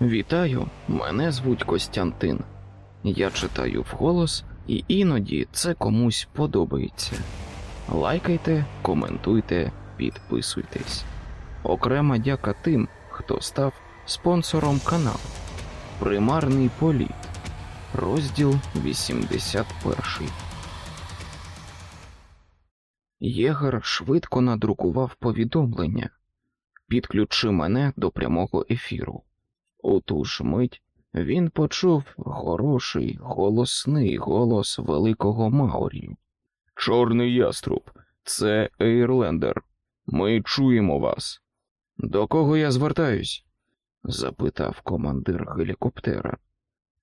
Вітаю, мене звуть Костянтин. Я читаю вголос, і іноді це комусь подобається. Лайкайте, коментуйте, підписуйтесь. Окрема дяка тим, хто став спонсором каналу. Примарний політ. Розділ 81. Єгер швидко надрукував повідомлення. Підключи мене до прямого ефіру. У ту ж мить він почув хороший, голосний голос великого Маурі. Чорний яструб, це Ейрлендер. Ми чуємо вас. До кого я звертаюсь? запитав командир гелікоптера.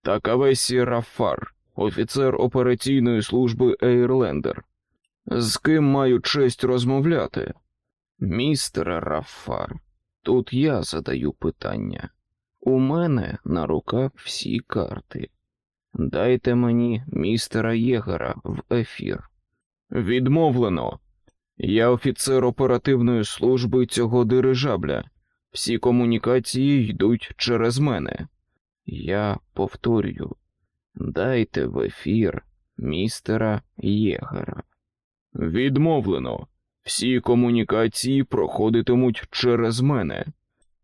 Такавесі Рафар, офіцер операційної служби Ейрлендер. З ким маю честь розмовляти? Містер Рафар, тут я задаю питання. У мене на руках всі карти. Дайте мені містера Єгера в ефір. Відмовлено. Я офіцер оперативної служби цього дирижабля. Всі комунікації йдуть через мене. Я повторюю, дайте в ефір містера Єгера. Відмовлено. Всі комунікації проходитимуть через мене.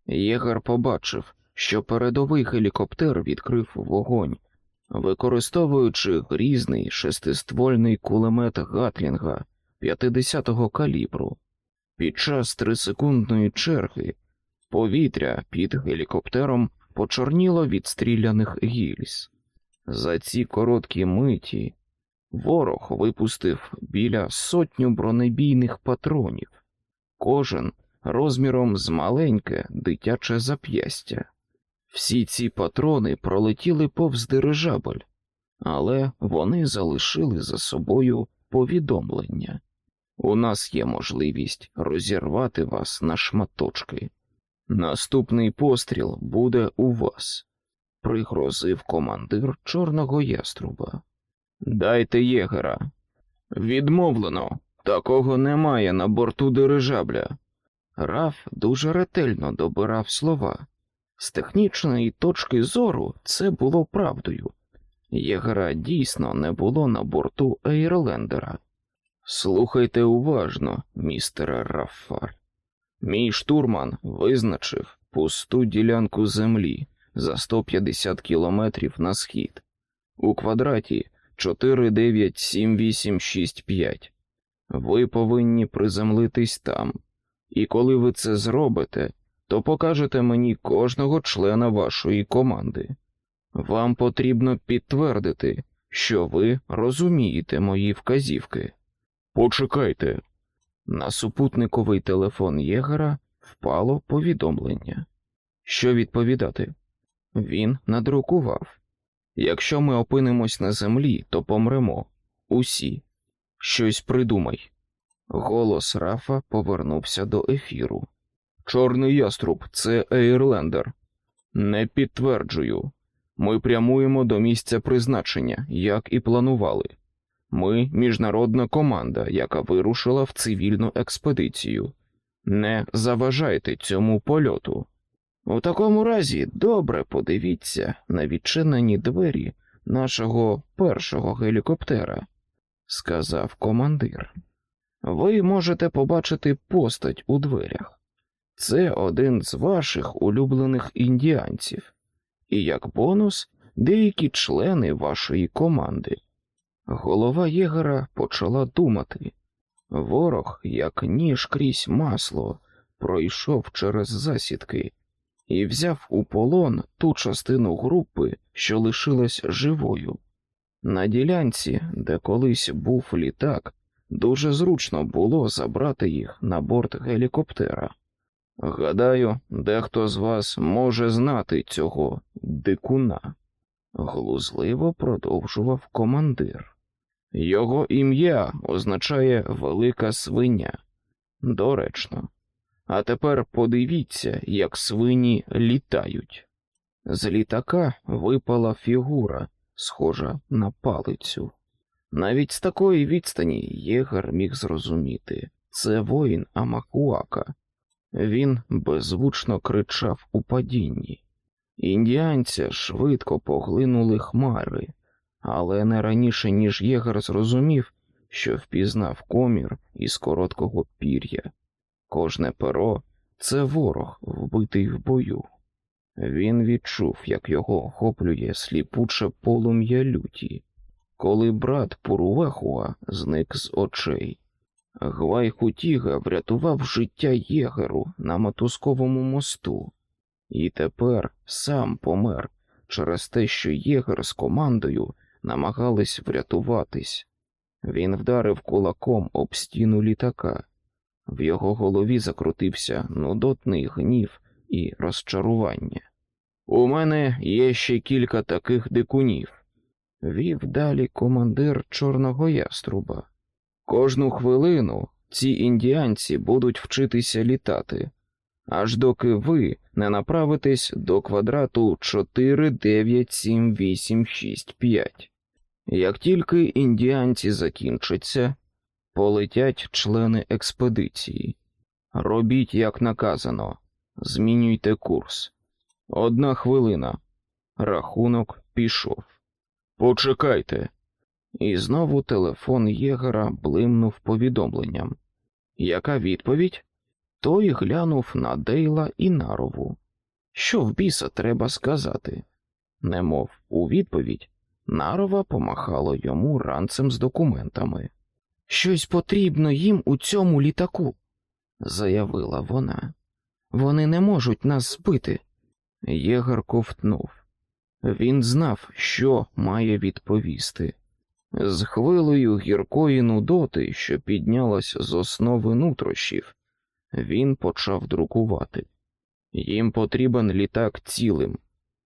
Єгер побачив, що передовий гелікоптер відкрив вогонь, використовуючи грізний шестиствольний кулемет Гатлінга 50-го калібру. Під час трисекундної черги повітря під гелікоптером почорніло від стріляних гільз. За ці короткі миті ворог випустив біля сотню бронебійних патронів, кожен розміром з маленьке дитяче зап'ястя. Всі ці патрони пролетіли повз дирижабль, але вони залишили за собою повідомлення. У нас є можливість розірвати вас на шматочки. Наступний постріл буде у вас, пригрозив командир Чорного яструба. Дайте єгера. Відмовлено, такого немає на борту дирижабля. Раф дуже ретельно добирав слова. З технічної точки зору це було правдою. Єгера дійсно не було на борту Ейрлендера. Слухайте уважно, містере Раффар. Мій штурман визначив пусту ділянку землі за 150 кілометрів на схід. У квадраті 49785. Ви повинні приземлитись там. І коли ви це зробите, то покажете мені кожного члена вашої команди. Вам потрібно підтвердити, що ви розумієте мої вказівки. Почекайте. На супутниковий телефон Єгера впало повідомлення. Що відповідати? Він надрукував. Якщо ми опинимось на землі, то помремо. Усі. Щось придумай. Голос Рафа повернувся до ефіру. Чорний яструб, це Ейрлендер. Не підтверджую. Ми прямуємо до місця призначення, як і планували. Ми міжнародна команда, яка вирушила в цивільну експедицію. Не заважайте цьому польоту. У такому разі добре подивіться на відчинені двері нашого першого гелікоптера, сказав командир. Ви можете побачити постать у дверях. Це один з ваших улюблених індіанців, і як бонус деякі члени вашої команди. Голова єгера почала думати. Ворог, як ніж крізь масло, пройшов через засідки і взяв у полон ту частину групи, що лишилась живою. На ділянці, де колись був літак, дуже зручно було забрати їх на борт гелікоптера. Гадаю, дехто з вас може знати цього дикуна, глузливо продовжував командир. Його ім'я означає велика свиня. Доречно. А тепер подивіться, як свині літають. З літака випала фігура, схожа на палицю. Навіть з такої відстані Єгер міг зрозуміти це воїн Амакуака. Він беззвучно кричав у падінні. Індіанця швидко поглинули хмари, але не раніше, ніж єгер зрозумів, що впізнав комір із короткого пір'я. Кожне перо це ворог, вбитий в бою. Він відчув, як його охоплює сліпуче полум'я люті, коли брат Пурувахуа зник з очей. Гвай Хутіга врятував життя єгеру на мотузковому мосту, і тепер сам помер через те, що єгер з командою намагались врятуватись. Він вдарив кулаком об стіну літака. В його голові закрутився нудотний гнів і розчарування. У мене є ще кілька таких дикунів, вів далі командир Чорного яструба. Кожну хвилину ці індіанці будуть вчитися літати, аж доки ви не направитесь до квадрату 49785. Як тільки індіанці закінчаться, полетять члени експедиції. Робіть, як наказано, змінюйте курс. Одна хвилина. Рахунок пішов. Почекайте. І знову телефон єгера блимнув повідомленням. Яка відповідь? Той глянув на Дейла і нарову. Що в біса треба сказати? Немов у відповідь, нарова помахала йому ранцем з документами. Щось потрібно їм у цьому літаку, заявила вона. Вони не можуть нас збити. Єгер ковтнув. Він знав, що має відповісти. З хвилею гіркої нудоти, що піднялась з основи нутрощів, він почав друкувати. Їм потрібен літак цілим,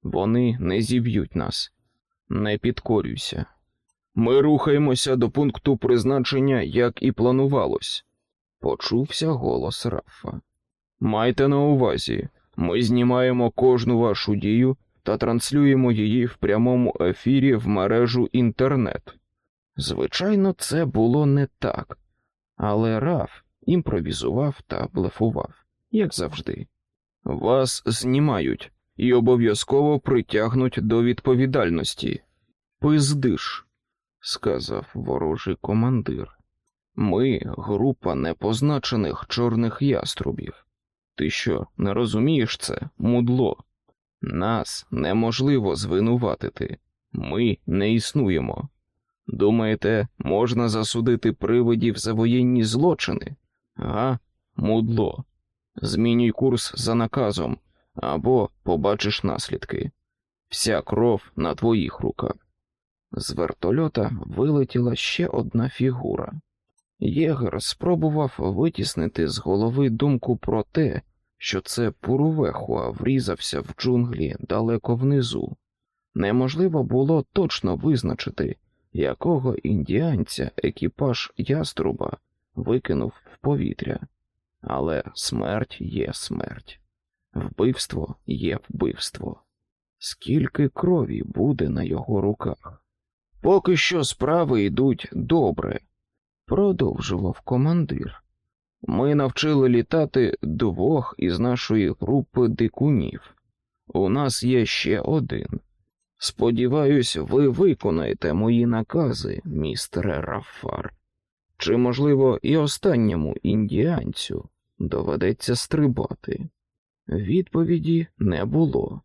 вони не зіб'ють нас. Не підкорюйся. Ми рухаємося до пункту призначення, як і планувалось, почувся голос Рафа. Майте на увазі, ми знімаємо кожну вашу дію та транслюємо її в прямому ефірі в мережу інтернет. Звичайно, це було не так, але Раф імпровізував та блефував, як завжди. Вас знімають і обов'язково притягнуть до відповідальності. Пиздиш, сказав ворожий командир. Ми група непозначених чорних яструбів. Ти що, не розумієш це, мудло? Нас неможливо звинуватити, ми не існуємо. Думаєте, можна засудити привидів за воєнні злочини? А, мудло. Змінюй курс за наказом, або побачиш наслідки. Вся кров на твоїх руках. З вертольота вилетіла ще одна фігура. Єгер спробував витіснити з голови думку про те, що це Пурувехуа врізався в джунглі далеко внизу. Неможливо було точно визначити, якого індіанця екіпаж яструба викинув в повітря, але смерть є смерть, вбивство є вбивство. Скільки крові буде на його руках? Поки що справи йдуть добре, продовжував командир. Ми навчили літати двох із нашої групи дикунів. У нас є ще один. Сподіваюсь, ви виконаєте мої накази, містере Рафар. Чи, можливо, і останньому індіанцю доведеться стрибати? Відповіді не було.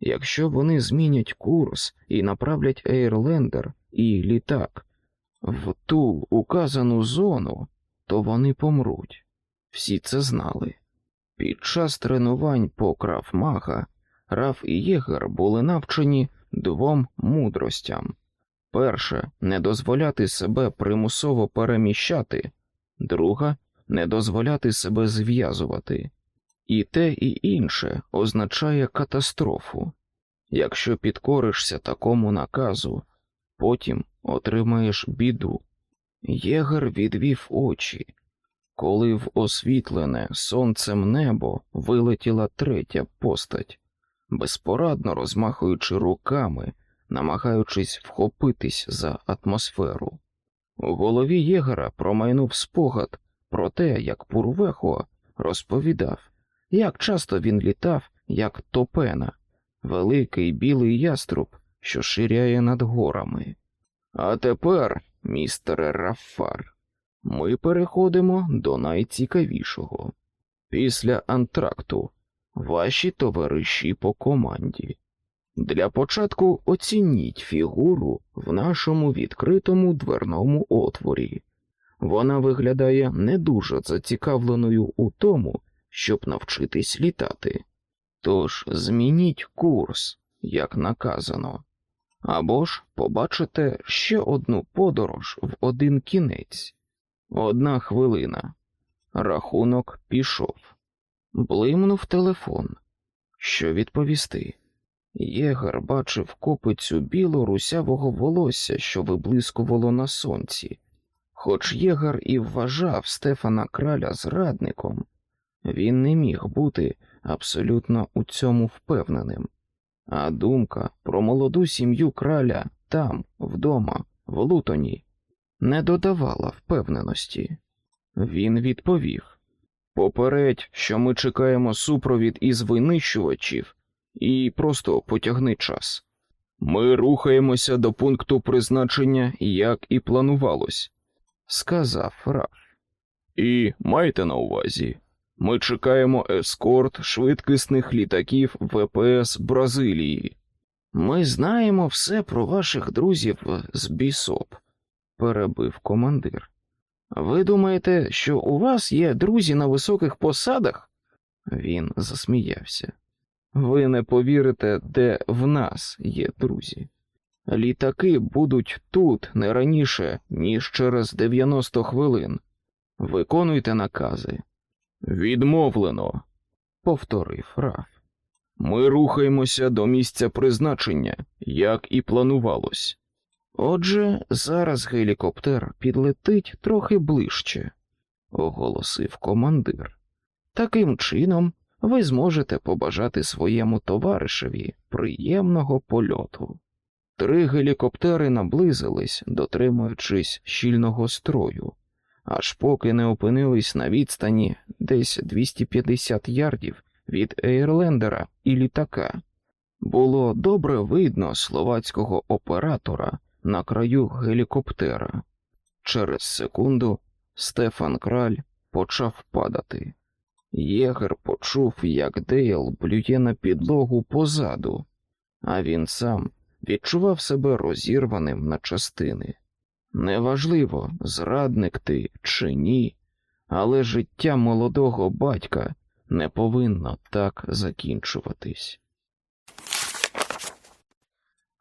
Якщо вони змінять курс і направлять Ейрлендер і літак в ту указану зону, то вони помруть. Всі це знали. Під час тренувань по крафмага Раф і Єгер були навчені двом мудростям перше не дозволяти себе примусово переміщати, друга не дозволяти себе зв'язувати. І те, і інше означає катастрофу. Якщо підкоришся такому наказу, потім отримаєш біду. Єгер відвів очі, коли в освітлене сонцем небо вилетіла третя постать, безпорадно розмахуючи руками, намагаючись вхопитись за атмосферу. У голові Єгера промайнув спогад про те, як Пурвехо розповідав, як часто він літав, як топена, великий білий яструб, що ширяє над горами. А тепер, містере Рафар, ми переходимо до найцікавішого. Після антракту ваші товариші по команді. Для початку оцініть фігуру в нашому відкритому дверному отворі. Вона виглядає не дуже зацікавленою у тому, щоб навчитись літати. Тож змініть курс, як наказано, або ж побачите ще одну подорож в один кінець. Одна хвилина. Рахунок пішов. Блимнув телефон. Що відповісти? Єгер бачив копицю біло русявого волосся, що виблискувало на сонці. Хоч Єгер і вважав Стефана краля зрадником, він не міг бути абсолютно у цьому впевненим. А думка про молоду сім'ю краля там, вдома, в Лутоні, не додавала впевненості. Він відповів Попередь, що ми чекаємо супровід із винищувачів, і просто потягни час. Ми рухаємося до пункту призначення, як і планувалось, сказав Раф. І майте на увазі, ми чекаємо ескорт швидкісних літаків ВПС Бразилії. Ми знаємо все про ваших друзів з бісоп, перебив командир. Ви думаєте, що у вас є друзі на високих посадах? Він засміявся. Ви не повірите, де в нас є друзі. Літаки будуть тут не раніше, ніж через 90 хвилин. Виконуйте накази. Відмовлено, повторив Раф. Ми рухаємося до місця призначення, як і планувалось. Отже, зараз гелікоптер підлетить трохи ближче, оголосив командир. Таким чином ви зможете побажати своєму товаришеві приємного польоту. Три гелікоптери наблизились, дотримуючись щільного строю, аж поки не опинились на відстані десь 250 ярдів від Ейрлендера і літака. Було добре видно словацького оператора на краю гелікоптера. Через секунду Стефан Краль почав падати. Єгер почув, як Дейл блює на підлогу позаду, а він сам відчував себе розірваним на частини. Неважливо, зрадник ти чи ні, але життя молодого батька не повинно так закінчуватись.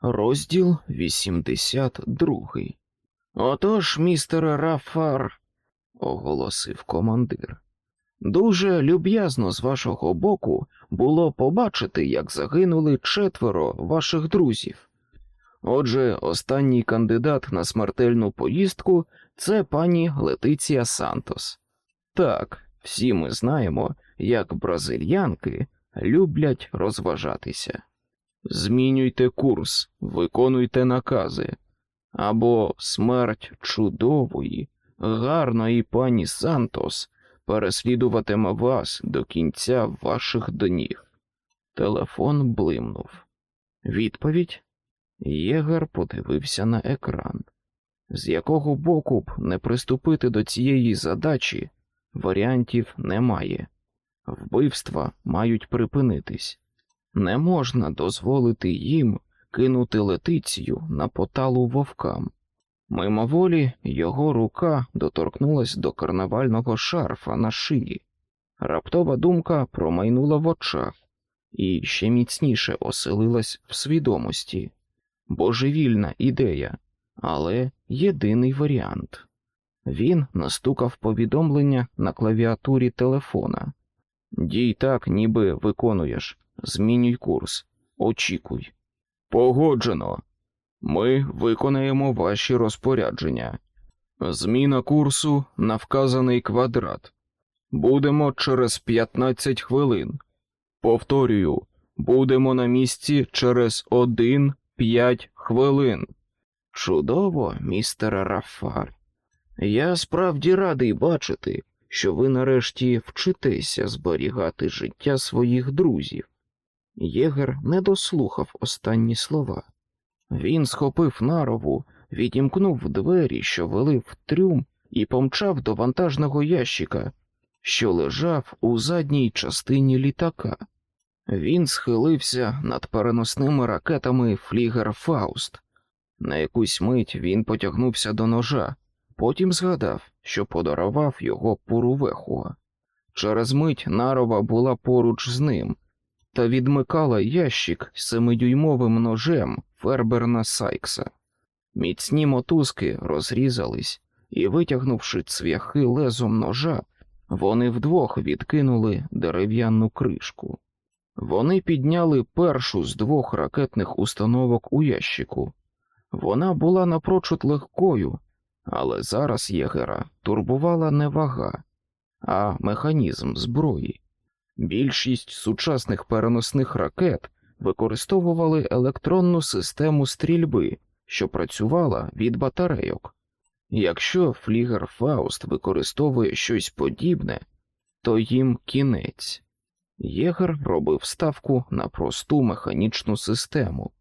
Розділ 82 Отож, містер Рафар, оголосив командир. Дуже люб'язно з вашого боку було побачити, як загинули четверо ваших друзів. Отже, останній кандидат на смертельну поїздку це пані Летиція Сантос. Так, всі ми знаємо, як бразильянки люблять розважатися. Змінюйте курс, виконуйте накази, або смерть чудової, гарної пані Сантос переслідуватиме вас до кінця ваших днів. Телефон блимнув. Відповідь Єгер подивився на екран. З якого боку б не приступити до цієї задачі, варіантів немає. Вбивства мають припинитись. Не можна дозволити їм кинути летицію на поталу вовкам. Мимоволі його рука доторкнулась до карнавального шарфа на шиї. Раптова думка промайнула в очах і ще міцніше оселилась в свідомості. Божевільна ідея, але єдиний варіант. Він настукав повідомлення на клавіатурі телефона. Дій так, ніби виконуєш. Змінюй курс. Очікуй. Погоджено. Ми виконаємо ваші розпорядження. Зміна курсу на вказаний квадрат. Будемо через 15 хвилин. Повторюю, будемо на місці через 1-5 хвилин. Чудово, містер Рафар. Я справді радий бачити, що ви нарешті вчитеся зберігати життя своїх друзів. Єгер не дослухав останні слова. Він схопив нарову, відімкнув двері, що вели в трюм, і помчав до вантажного ящика, що лежав у задній частині літака. Він схилився над переносними ракетами Флігер Фауст. На якусь мить він потягнувся до ножа, потім згадав, що подарував його Пурувехуа. Через мить нарова була поруч з ним та відмикала ящик семидюймовим ножем Ферберна Сайкса. Міцні мотузки розрізались, і, витягнувши цвяхи лезом ножа, вони вдвох відкинули дерев'яну кришку. Вони підняли першу з двох ракетних установок у ящику. Вона була напрочуд легкою, але зараз єгера турбувала не вага, а механізм зброї. Більшість сучасних переносних ракет використовували електронну систему стрільби, що працювала від батарейок. Якщо флігер Фауст використовує щось подібне, то їм кінець. Єгер робив ставку на просту механічну систему.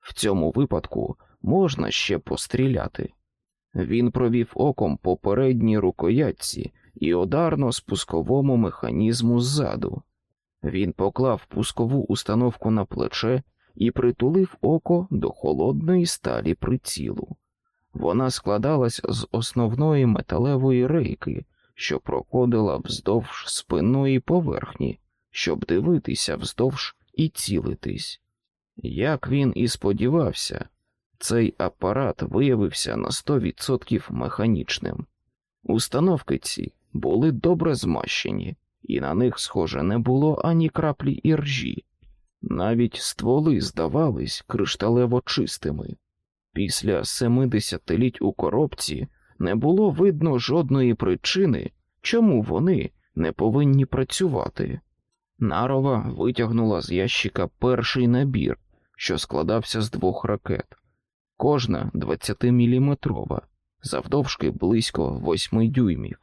В цьому випадку можна ще постріляти. Він провів оком по передній рукоятці і ударно спусковому механізму ззаду. Він поклав пускову установку на плече і притулив око до холодної сталі прицілу. Вона складалась з основної металевої рейки, що проходила вздовж спинної поверхні, щоб дивитися вздовж і цілитись. Як він і сподівався, цей апарат виявився на 100% механічним. Установки ці були добре змащені, і на них, схоже, не було ані краплі іржі. Навіть стволи здавались кришталево чистими. Після семидесятиліть у коробці не було видно жодної причини, чому вони не повинні працювати. Нарова витягнула з ящика перший набір, що складався з двох ракет, кожна 20-міліметрова, завдовжки близько 8 дюймів.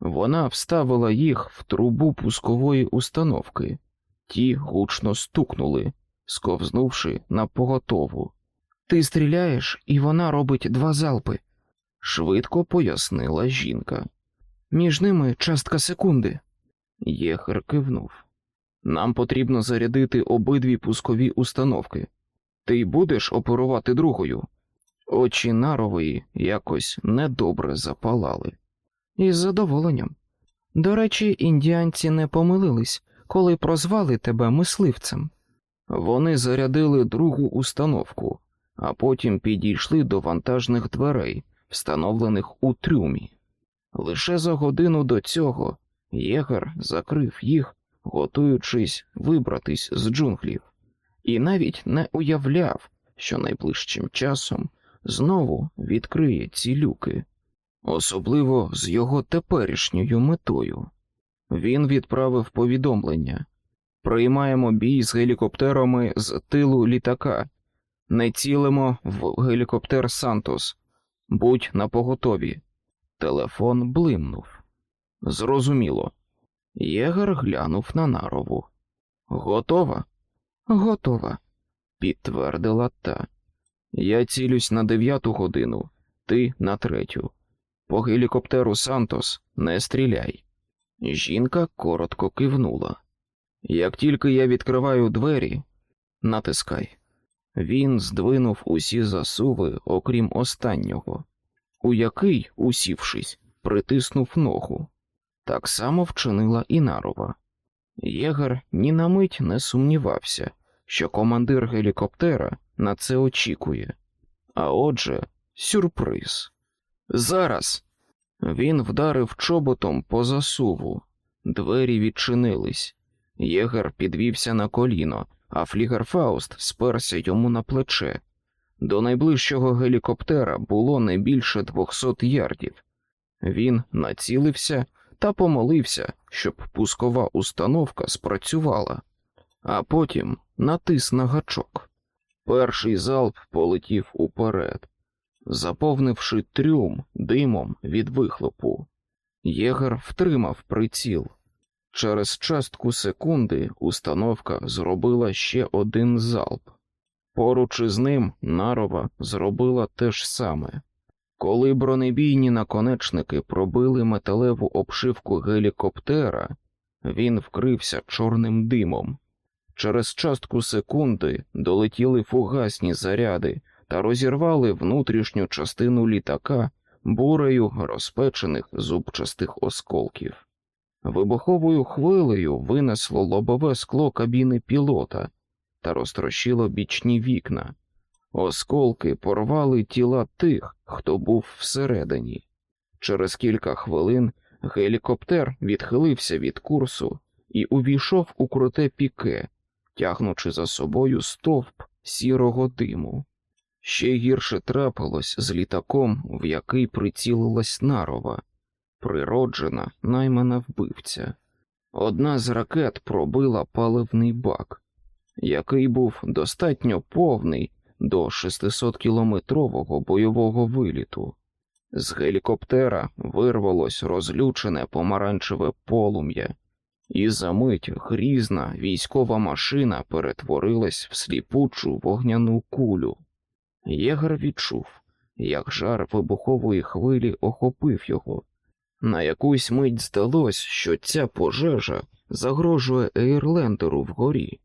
Вона вставила їх в трубу пускової установки, ті гучно стукнули, сковзнувши на поготову. Ти стріляєш, і вона робить два залпи, швидко пояснила жінка. Між ними частка секунди. Єхер кивнув. Нам потрібно зарядити обидві пускові установки. Ти будеш оперувати другою. Очі нарової якось недобре запалали. Із задоволенням. До речі, індіанці не помилились, коли прозвали тебе мисливцем. Вони зарядили другу установку, а потім підійшли до вантажних дверей, встановлених у трюмі. Лише за годину до цього єгер закрив їх, готуючись вибратись з джунглів, і навіть не уявляв, що найближчим часом знову відкриє ці люки, особливо з його теперішньою метою. Він відправив повідомлення приймаємо бій з гелікоптерами з тилу літака, не цілимо в гелікоптер Сантос. Будь напоготові. Телефон блимнув. Зрозуміло. Єгер глянув на нарову. Готова? Готова, підтвердила та. Я цілюсь на дев'яту годину, ти на третю. По гелікоптеру Сантос не стріляй. Жінка коротко кивнула. Як тільки я відкриваю двері, натискай. Він здвинув усі засуви, окрім останнього, у який, усівшись, притиснув ногу. Так само вчинила і нарова. Єгер ні на мить не сумнівався, що командир гелікоптера на це очікує. А отже, сюрприз. Зараз він вдарив чоботом по засуву, двері відчинились. Єгер підвівся на коліно, а флігер Фауст сперся йому на плече. До найближчого гелікоптера було не більше двохсот ярдів. Він націлився та помолився, щоб пускова установка спрацювала, а потім натис на гачок. Перший залп полетів уперед, заповнивши трюм димом від вихлопу. Єгер втримав приціл. Через частку секунди установка зробила ще один залп. Поруч із ним нарова зробила те ж саме. Коли бронебійні наконечники пробили металеву обшивку гелікоптера, він вкрився чорним димом. Через частку секунди долетіли фугасні заряди та розірвали внутрішню частину літака бурею розпечених зубчастих осколків. Вибуховою хвилею винесло лобове скло кабіни пілота та розтрощило бічні вікна. Осколки порвали тіла тих, хто був всередині. Через кілька хвилин гелікоптер відхилився від курсу і увійшов у круте піке, тягнучи за собою стовп сірого диму. Ще гірше трапилось з літаком, в який прицілилась нарова, природжена наймана вбивця. Одна з ракет пробила паливний бак, який був достатньо повний до 600-кілометрового бойового виліту. З гелікоптера вирвалось розлючене помаранчеве полум'я, і за мить грізна військова машина перетворилась в сліпучу вогняну кулю. Єгер відчув, як жар вибухової хвилі охопив його. На якусь мить здалось, що ця пожежа загрожує Ейрлендеру вгорі,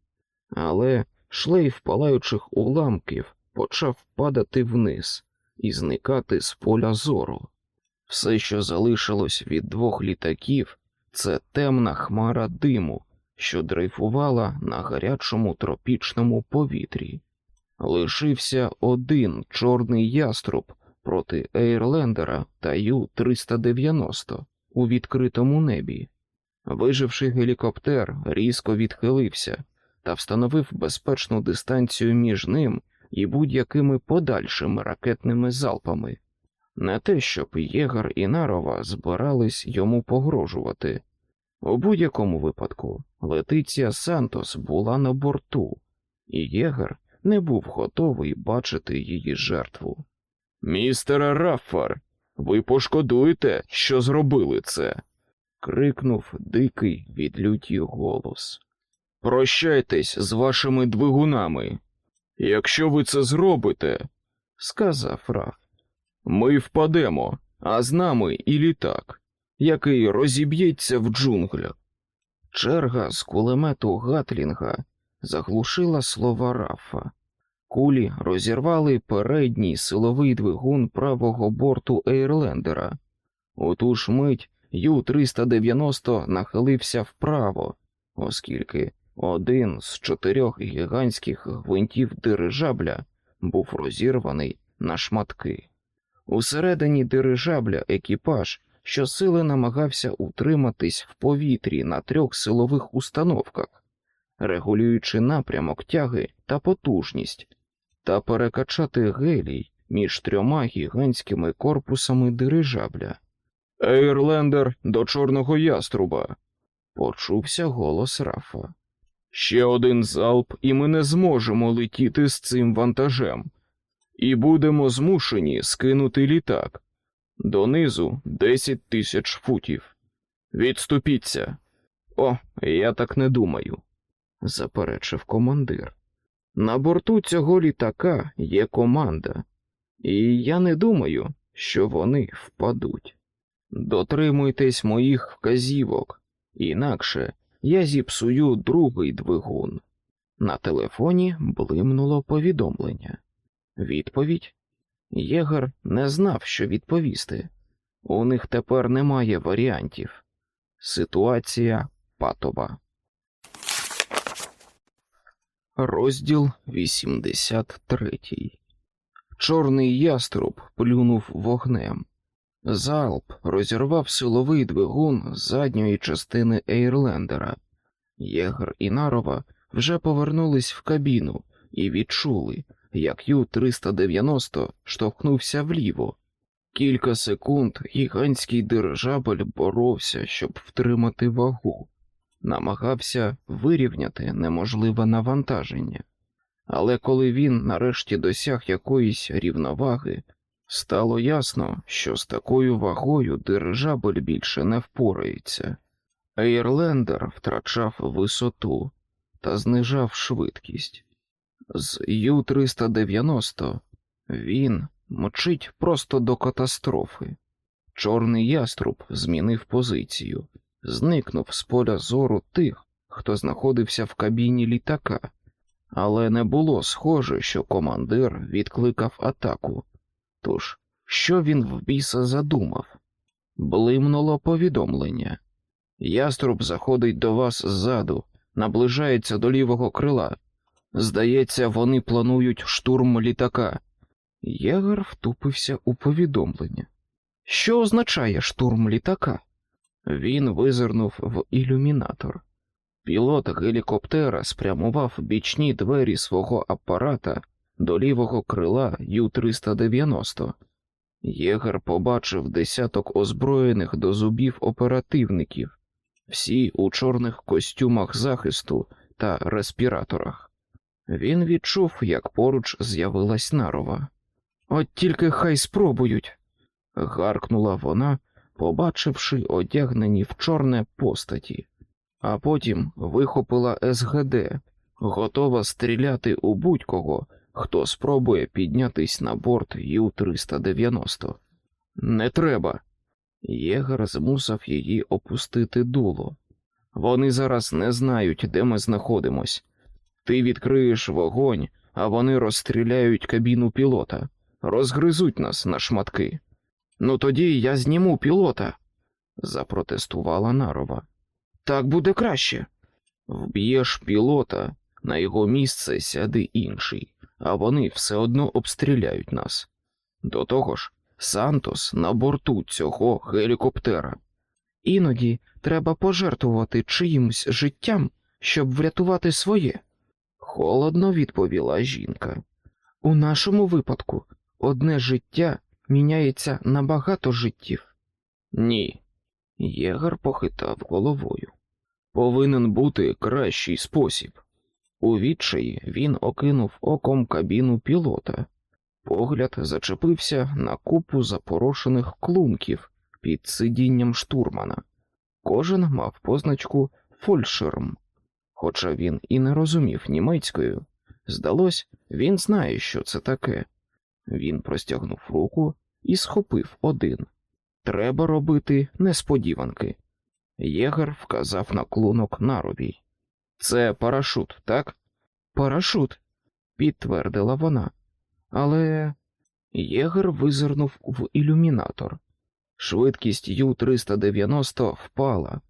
але шлейф палаючих уламків почав падати вниз і зникати з поля зору. Все, що залишилось від двох літаків, це темна хмара диму, що дрейфувала на гарячому тропічному повітрі. Лишився один чорний яструб проти Ейрлендера та Ю-390 у відкритому небі. Виживши гелікоптер, різко відхилився та встановив безпечну дистанцію між ним і будь-якими подальшими ракетними залпами. Не те, щоб Єгар і Нарова збирались йому погрожувати. У будь-якому випадку Летиція Сантос була на борту, і Єгар не був готовий бачити її жертву. Містере Раффар, ви пошкодуєте, що зробили це? крикнув дикий від люті голос. Прощайтесь з вашими двигунами. Якщо ви це зробите, сказав Раф, ми впадемо, а з нами і літак, який розіб'ється в джунглях. Черга з кулемету Гатлінга заглушила слова Рафа. Кулі розірвали передній силовий двигун правого борту Ейрлендера. У ту ж мить Ю-390 нахилився вправо, оскільки один з чотирьох гігантських гвинтів дирижабля був розірваний на шматки. Усередині дирижабля екіпаж щосили намагався утриматись в повітрі на трьох силових установках, регулюючи напрямок тяги та потужність, та перекачати гелій між трьома гігантськими корпусами дирижабля. Ейрлендер до чорного яструба. Почувся голос Рафа. Ще один залп, і ми не зможемо летіти з цим вантажем, і будемо змушені скинути літак. Донизу десять тисяч футів. Відступіться. О, я так не думаю, заперечив командир. На борту цього літака є команда, і я не думаю, що вони впадуть. Дотримуйтесь моїх вказівок, інакше я зіпсую другий двигун. На телефоні блимнуло повідомлення. Відповідь Єгер не знав, що відповісти. У них тепер немає варіантів. Ситуація патова. Розділ 83 Чорний яструб плюнув вогнем. Залп розірвав силовий двигун задньої частини Ейрлендера. Єгер і Нарова вже повернулись в кабіну і відчули, як Ю-390 штовхнувся вліво. Кілька секунд гігантський дирижабель боровся, щоб втримати вагу, намагався вирівняти неможливе навантаження. Але коли він нарешті досяг якоїсь рівноваги, стало ясно, що з такою вагою дирижабель більше не впорається. Ейрлендер втрачав висоту та знижав швидкість. З Ю-390 він мчить просто до катастрофи. Чорний яструб змінив позицію, зникнув з поля зору тих, хто знаходився в кабіні літака, але не було схоже, що командир відкликав атаку. Тож, що він в біса задумав? Блимнуло повідомлення. Яструб заходить до вас ззаду, наближається до лівого крила. Здається, вони планують штурм літака. Єгер втупився у повідомлення. Що означає штурм літака? Він визирнув в ілюмінатор. Пілот гелікоптера спрямував бічні двері свого апарата до лівого крила Ю-390. Єгер побачив десяток озброєних до зубів оперативників, всі у чорних костюмах захисту та респіраторах. Він відчув, як поруч з'явилась нарова. От тільки хай спробують. гаркнула вона, побачивши одягнені в чорне постаті, а потім вихопила СГД, готова стріляти у будь-кого, хто спробує піднятись на борт Ю-390. Не треба. Єгер змусив її опустити дуло. Вони зараз не знають, де ми знаходимось. Ти відкриєш вогонь, а вони розстріляють кабіну пілота, розгризуть нас на шматки. Ну тоді я зніму пілота, запротестувала Нарова. Так буде краще. Вб'єш пілота, на його місце сяде інший, а вони все одно обстріляють нас. До того ж, Сантос на борту цього гелікоптера. Іноді треба пожертвувати чиїмсь життям, щоб врятувати своє, холодно відповіла жінка. У нашому випадку одне життя міняється на багато життів. Ні. Єгар похитав головою. Повинен бути кращий спосіб. У відчаї він окинув оком кабіну пілота. Погляд зачепився на купу запорошених клунків під сидінням штурмана. Кожен мав позначку фольшерм. Хоча він і не розумів німецькою, здалось, він знає, що це таке. Він простягнув руку і схопив один. Треба робити несподіванки. Єгер вказав на клунок наробій. Це парашут, так? Парашут, підтвердила вона. Але Єгер визирнув в ілюмінатор. Швидкість Ю-390 впала.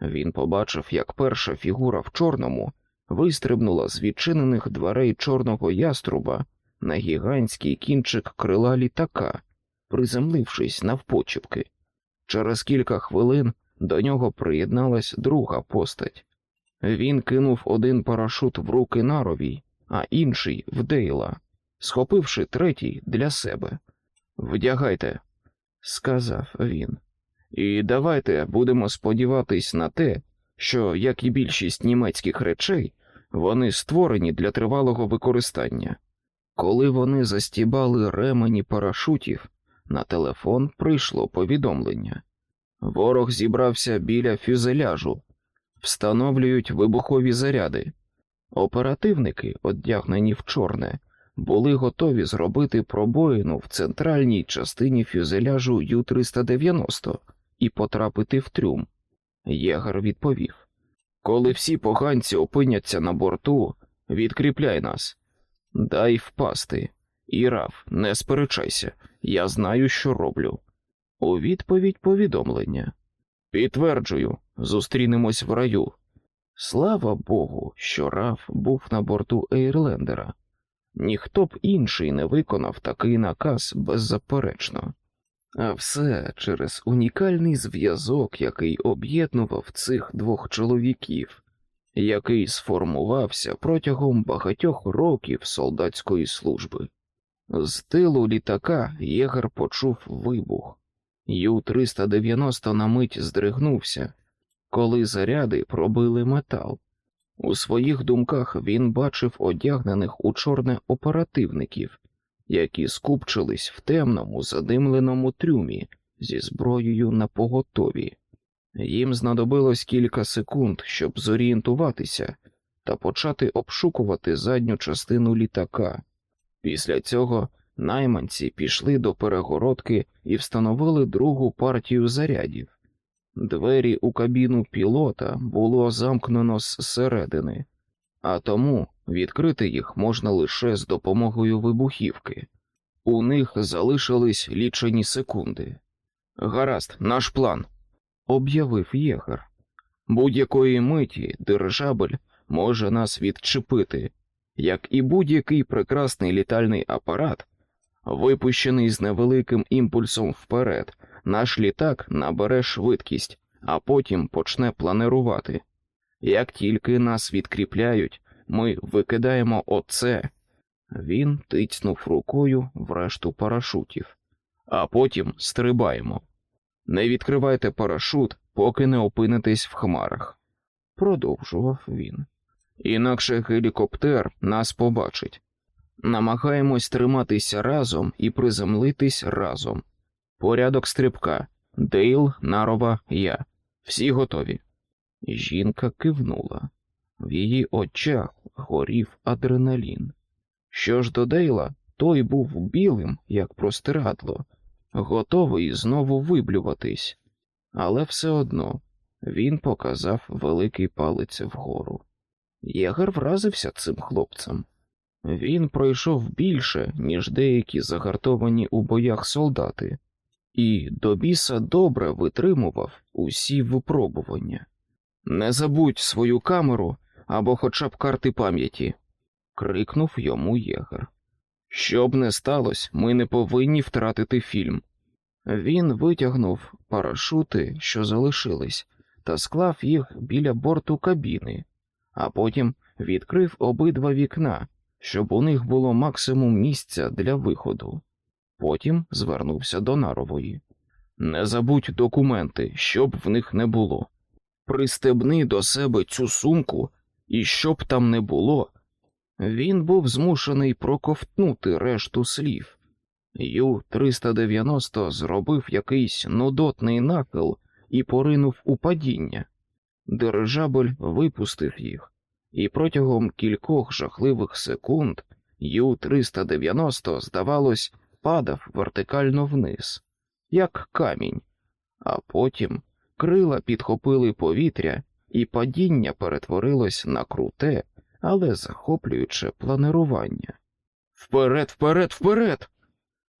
Він побачив, як перша фігура в чорному вистрибнула з відчинених дверей чорного яструба на гігантський кінчик крила літака, приземлившись навпочіпки. Через кілька хвилин до нього приєдналась друга постать. Він кинув один парашут в руки наровій, а інший в Дейла, схопивши третій для себе. Вдягайте, сказав він. І давайте будемо сподіватись на те, що, як і більшість німецьких речей, вони створені для тривалого використання. Коли вони застібали ремені парашутів, на телефон прийшло повідомлення. Ворог зібрався біля фюзеляжу, встановлюють вибухові заряди. Оперативники, одягнені в чорне, були готові зробити пробоїну в центральній частині фюзеляжу Ю-390 і потрапити в трюм. Єгер відповів: Коли всі поганці опиняться на борту, відкріпляй нас, дай впасти. Іраф, не сперечайся, я знаю, що роблю. У відповідь повідомлення. Підтверджую, зустрінемось в раю. Слава Богу, що Раф був на борту Ейрлендера. Ніхто б інший не виконав такий наказ беззаперечно. А все через унікальний зв'язок, який об'єднував цих двох чоловіків, який сформувався протягом багатьох років солдатської служби. З тилу літака єгер почув вибух. Ю-390 на мить здригнувся, коли заряди пробили метал. У своїх думках він бачив одягнених у чорне оперативників, які скупчились в темному задимленому трюмі зі зброєю на поготові. Їм знадобилось кілька секунд, щоб зорієнтуватися та почати обшукувати задню частину літака. Після цього найманці пішли до перегородки і встановили другу партію зарядів. Двері у кабіну пілота було замкнено зсередини, а тому відкрити їх можна лише з допомогою вибухівки. У них залишились лічені секунди. Гаразд, наш план, об'явив єгер. Будь-якої миті дирижабель може нас відчепити, як і будь-який прекрасний літальний апарат, випущений з невеликим імпульсом вперед, наш літак набере швидкість, а потім почне планирувати. Як тільки нас відкріпляють, ми викидаємо оце. Він тицьнув рукою в решту парашутів, а потім стрибаємо. Не відкривайте парашут, поки не опинитесь в хмарах, продовжував він. Інакше гелікоптер нас побачить. Намагаємось триматися разом і приземлитись разом. Порядок стрибка. Дейл, Нарова, я. Всі готові. Жінка кивнула. В її очах горів адреналін. Що ж до Дейла, той був білим, як простирадло, готовий знову виблюватись, але все одно він показав великий палець вгору. Єгер вразився цим хлопцем. Він пройшов більше, ніж деякі загартовані у боях солдати, і до біса добре витримував усі випробування. Не забудь свою камеру або хоча б карти пам'яті, крикнув йому єгер. Щоб не сталося, ми не повинні втратити фільм. Він витягнув парашути, що залишились, та склав їх біля борту кабіни, а потім відкрив обидва вікна, щоб у них було максимум місця для виходу. Потім звернувся до Нарової. Не забудь документи, щоб в них не було. Пристебни до себе цю сумку, і щоб там не було. Він був змушений проковтнути решту слів. Ю 390 зробив якийсь нудотний нахил і поринув у падіння. Дирижабель випустив їх, і протягом кількох жахливих секунд Ю 390 здавалось, падав вертикально вниз, як камінь, а потім крила підхопили повітря, і падіння перетворилось на круте, але захоплююче планирування. Вперед, вперед, вперед.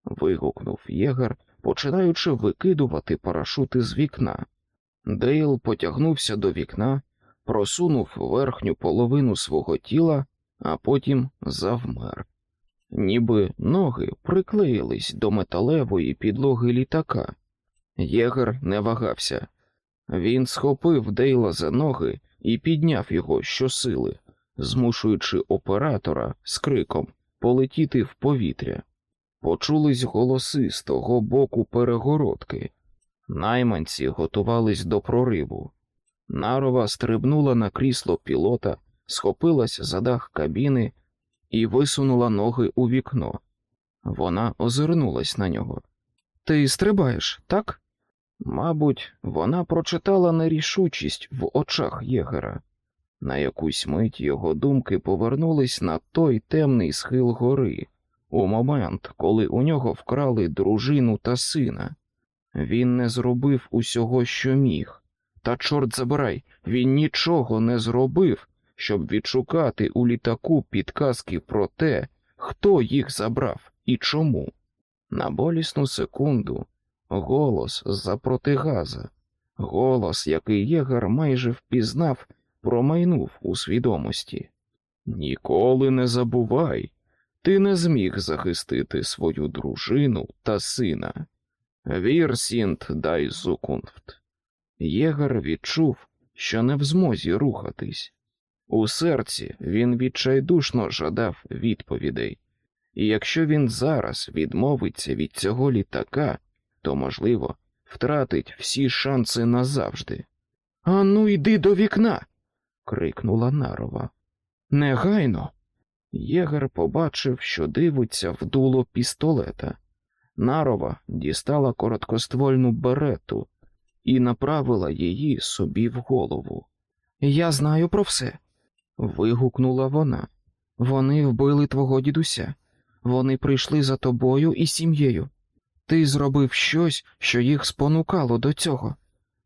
вигукнув єгер, починаючи викидувати парашути з вікна. Дейл потягнувся до вікна, просунув верхню половину свого тіла, а потім завмер. Ніби ноги приклеїлись до металевої підлоги літака. Єгер не вагався. Він схопив Дейла за ноги і підняв його щосили, змушуючи оператора з криком полетіти в повітря. Почулись голоси з того боку перегородки. Найманці готувались до прориву. Нарова стрибнула на крісло пілота, схопилась за дах кабіни і висунула ноги у вікно. Вона озирнулась на нього. Ти стрибаєш, так? Мабуть, вона прочитала нерішучість в очах єгера. На якусь мить його думки повернулись на той темний схил гори, у момент, коли у нього вкрали дружину та сина. Він не зробив усього, що міг, та, чорт забирай, він нічого не зробив, щоб відшукати у літаку підказки про те, хто їх забрав і чому. На болісну секунду голос з-за протигаза, голос, який Єгар майже впізнав, промайнув у свідомості. Ніколи не забувай, ти не зміг захистити свою дружину та сина. Wir sind die Zukunft. Єгер відчув, що не в змозі рухатись. У серці він відчайдушно жадав відповідей, і якщо він зараз відмовиться від цього літака, то, можливо, втратить всі шанси назавжди. Ану, йди до вікна. крикнула Нарова. Негайно. Єгер побачив, що дивиться в дуло пістолета. Нарова дістала короткоствольну берету і направила її собі в голову. Я знаю про все. вигукнула вона. Вони вбили твого дідуся. Вони прийшли за тобою і сім'єю. Ти зробив щось, що їх спонукало до цього.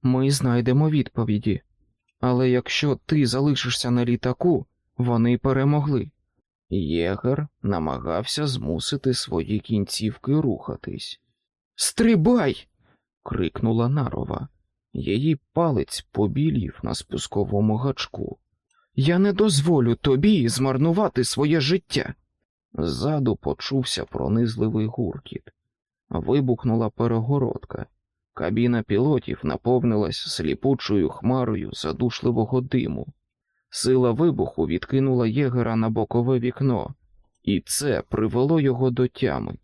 Ми знайдемо відповіді. Але якщо ти залишишся на літаку, вони перемогли. Єгер намагався змусити свої кінцівки рухатись. Стрибай. крикнула нарова. Її палець побілів на спусковому гачку. Я не дозволю тобі змарнувати своє життя. Ззаду почувся пронизливий гуркіт. Вибухнула перегородка. Кабіна пілотів наповнилась сліпучою хмарою задушливого диму. Сила вибуху відкинула єгера на бокове вікно, і це привело його до тями.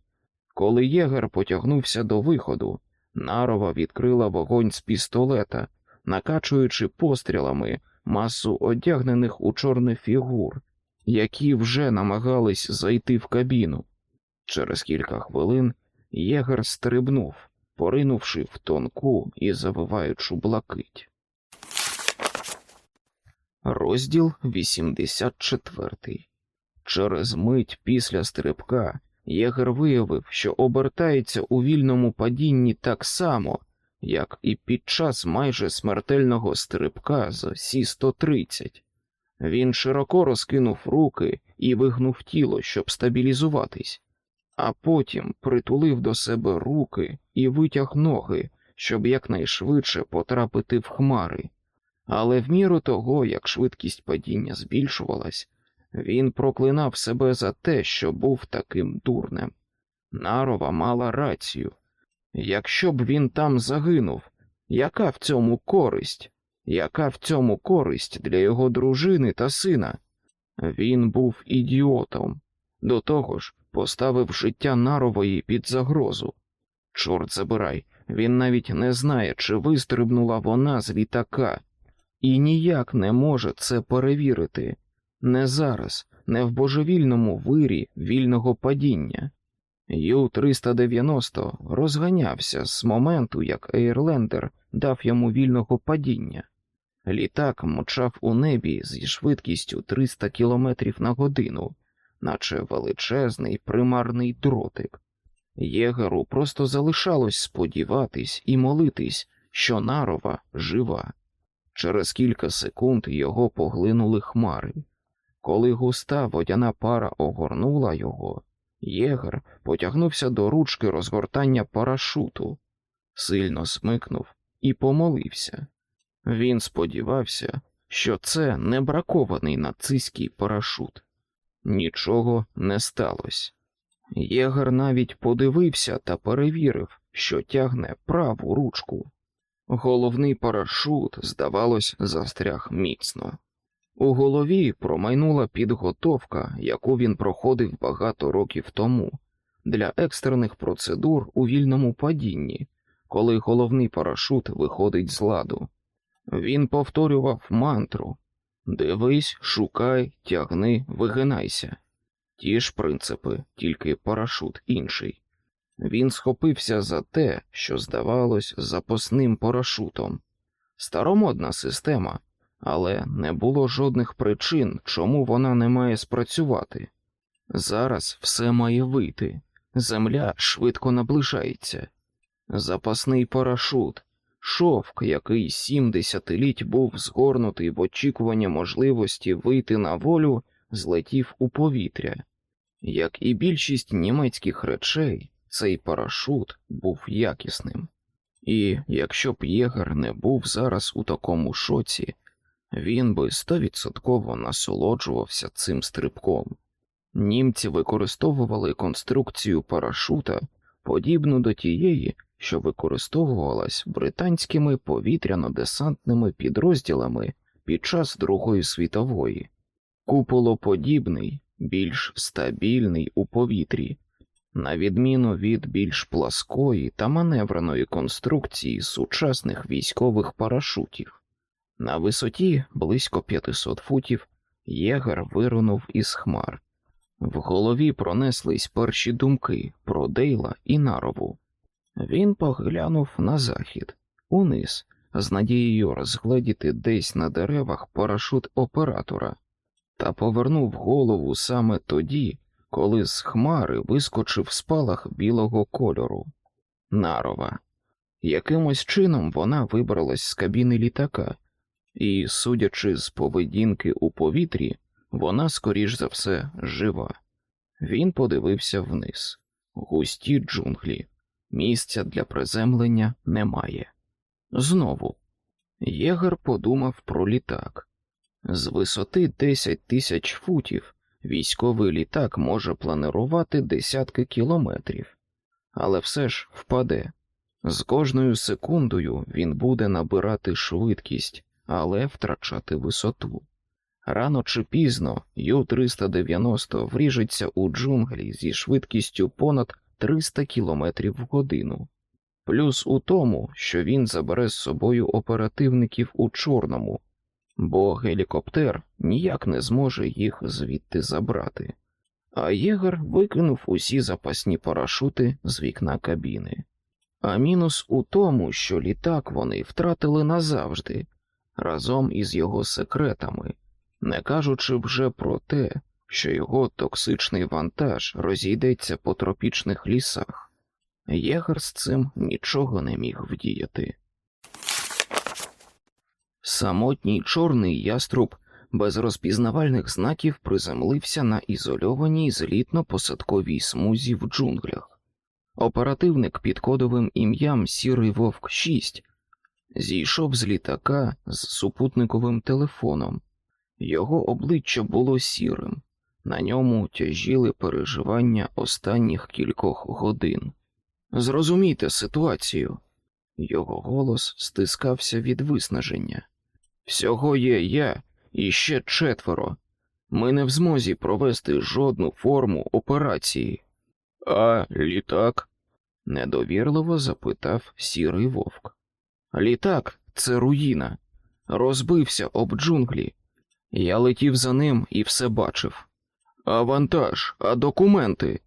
Коли єгер потягнувся до виходу, нарова відкрила вогонь з пістолета, накачуючи пострілами масу одягнених у чорне фігур, які вже намагались зайти в кабіну. Через кілька хвилин єгер стрибнув, поринувши в тонку і завиваючу блакить. Розділ 84 Через мить після стрибка єгер виявив, що обертається у вільному падінні так само, як і під час майже смертельного стрибка з Сі-130. Він широко розкинув руки і вигнув тіло, щоб стабілізуватись, а потім притулив до себе руки і витяг ноги, щоб якнайшвидше потрапити в хмари. Але в міру того, як швидкість падіння збільшувалась, він проклинав себе за те, що був таким дурнем. Нарова мала рацію. Якщо б він там загинув, яка в цьому користь? Яка в цьому користь для його дружини та сина? Він був ідіотом, до того ж поставив життя нарової під загрозу. Чорт забирай, він навіть не знає, чи вистрибнула вона з літака, і ніяк не може це перевірити не зараз, не в божевільному вирі вільного падіння. Ю-390 розганявся з моменту, як Airlander дав йому вільного падіння. Літак мчав у небі зі швидкістю 300 км на годину, наче величезний примарний дротик. Єгеру просто залишалось сподіватись і молитись, що Нарова жива. Через кілька секунд його поглинули хмари. Коли густа водяна пара огорнула його, єгер потягнувся до ручки розгортання парашуту, сильно смикнув і помолився. Він сподівався, що це не бракований нацистський парашут. Нічого не сталося. Єгер навіть подивився та перевірив, що тягне праву ручку. Головний парашут, здавалось, застряг міцно. У голові промайнула підготовка, яку він проходив багато років тому, для екстрених процедур у вільному падінні, коли головний парашут виходить з ладу. Він повторював мантру Дивись, шукай, тягни, вигинайся. Ті ж принципи, тільки парашут інший. Він схопився за те, що здавалось запасним парашутом. Старомодна система, але не було жодних причин, чому вона не має спрацювати. Зараз все має вийти, земля швидко наближається. Запасний парашут, шовк, який сім десятиліть був згорнутий в очікуванні можливості вийти на волю, злетів у повітря. Як і більшість німецьких речей, цей парашут був якісним. І якщо б Єгер не був зараз у такому шоці, він би стовідсотково насолоджувався цим стрибком. Німці використовували конструкцію парашута, подібну до тієї, що використовувалась британськими повітряно-десантними підрозділами під час Другої світової, куполоподібний, більш стабільний у повітрі, на відміну від більш пласкої та маневреної конструкції сучасних військових парашутів. На висоті близько 500 футів єгер вирунув із хмар. В голові пронеслись перші думки про Дейла і нарову. Він поглянув на захід. униз, з надією розгледіти десь на деревах парашут оператора, та повернув голову саме тоді, коли з хмари вискочив спалах білого кольору. Нарова. Якимось чином вона вибралась з кабіни літака, і, судячи з поведінки у повітрі, вона, скоріш за все, жива. Він подивився вниз. Густі джунглі, місця для приземлення немає. Знову Єгер подумав про літак. З висоти 10 тисяч футів військовий літак може планирувати десятки кілометрів, але все ж впаде. З кожною секундою він буде набирати швидкість, але втрачати висоту. Рано чи пізно Ю-390 вріжеться у джунглі зі швидкістю понад 300 км в годину, плюс у тому, що він забере з собою оперативників у чорному, бо гелікоптер ніяк не зможе їх звідти забрати. А Єгер викинув усі запасні парашути з вікна кабіни. А мінус у тому, що літак вони втратили назавжди разом із його секретами, не кажучи вже про те, що його токсичний вантаж розійдеться по тропічних лісах. Єгер з цим нічого не міг вдіяти. Самотній чорний яструб без розпізнавальних знаків приземлився на ізольованій злітно-посадковій смузі в джунглях. Оперативник під кодовим ім'ям Сірий Вовк 6 зійшов з літака з супутниковим телефоном. Його обличчя було сірим, на ньому тяжіли переживання останніх кількох годин. Зрозумійте ситуацію. Його голос стискався від виснаження. Всього є я і ще четверо. Ми не в змозі провести жодну форму операції. А літак? недовірливо запитав сірий вовк. Літак це руїна. Розбився об джунглі. Я летів за ним і все бачив. А вантаж, а документи?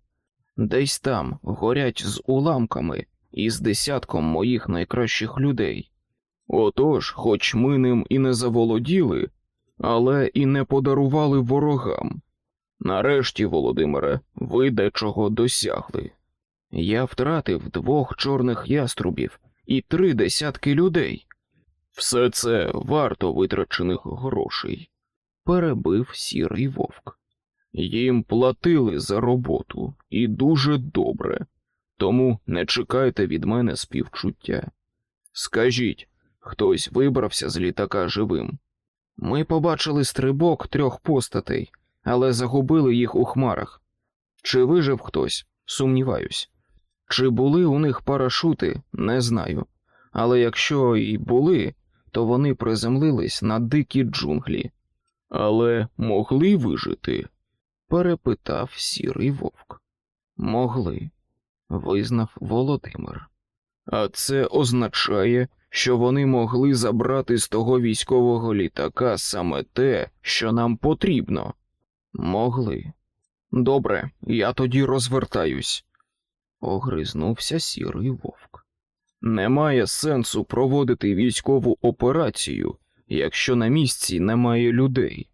Десь там горять з уламками і з десятком моїх найкращих людей. Отож, хоч ми ним і не заволоділи, але і не подарували ворогам. Нарешті, Володимире, ви дечого досягли. Я втратив двох чорних яструбів і три десятки людей. Все це варто витрачених грошей, перебив сірий вовк. Їм платили за роботу і дуже добре, тому не чекайте від мене співчуття. Скажіть, хтось вибрався з літака живим? Ми побачили стрибок трьох постатей, але загубили їх у хмарах. Чи вижив хтось? Сумніваюсь. Чи були у них парашути, не знаю. Але якщо і були, то вони приземлились на дикі джунглі. Але могли вижити? перепитав сірий вовк. Могли, визнав Володимир. А це означає, що вони могли забрати з того військового літака саме те, що нам потрібно. Могли. Добре, я тоді розвертаюсь. Огризнувся сірий вовк. Немає сенсу проводити військову операцію, якщо на місці немає людей.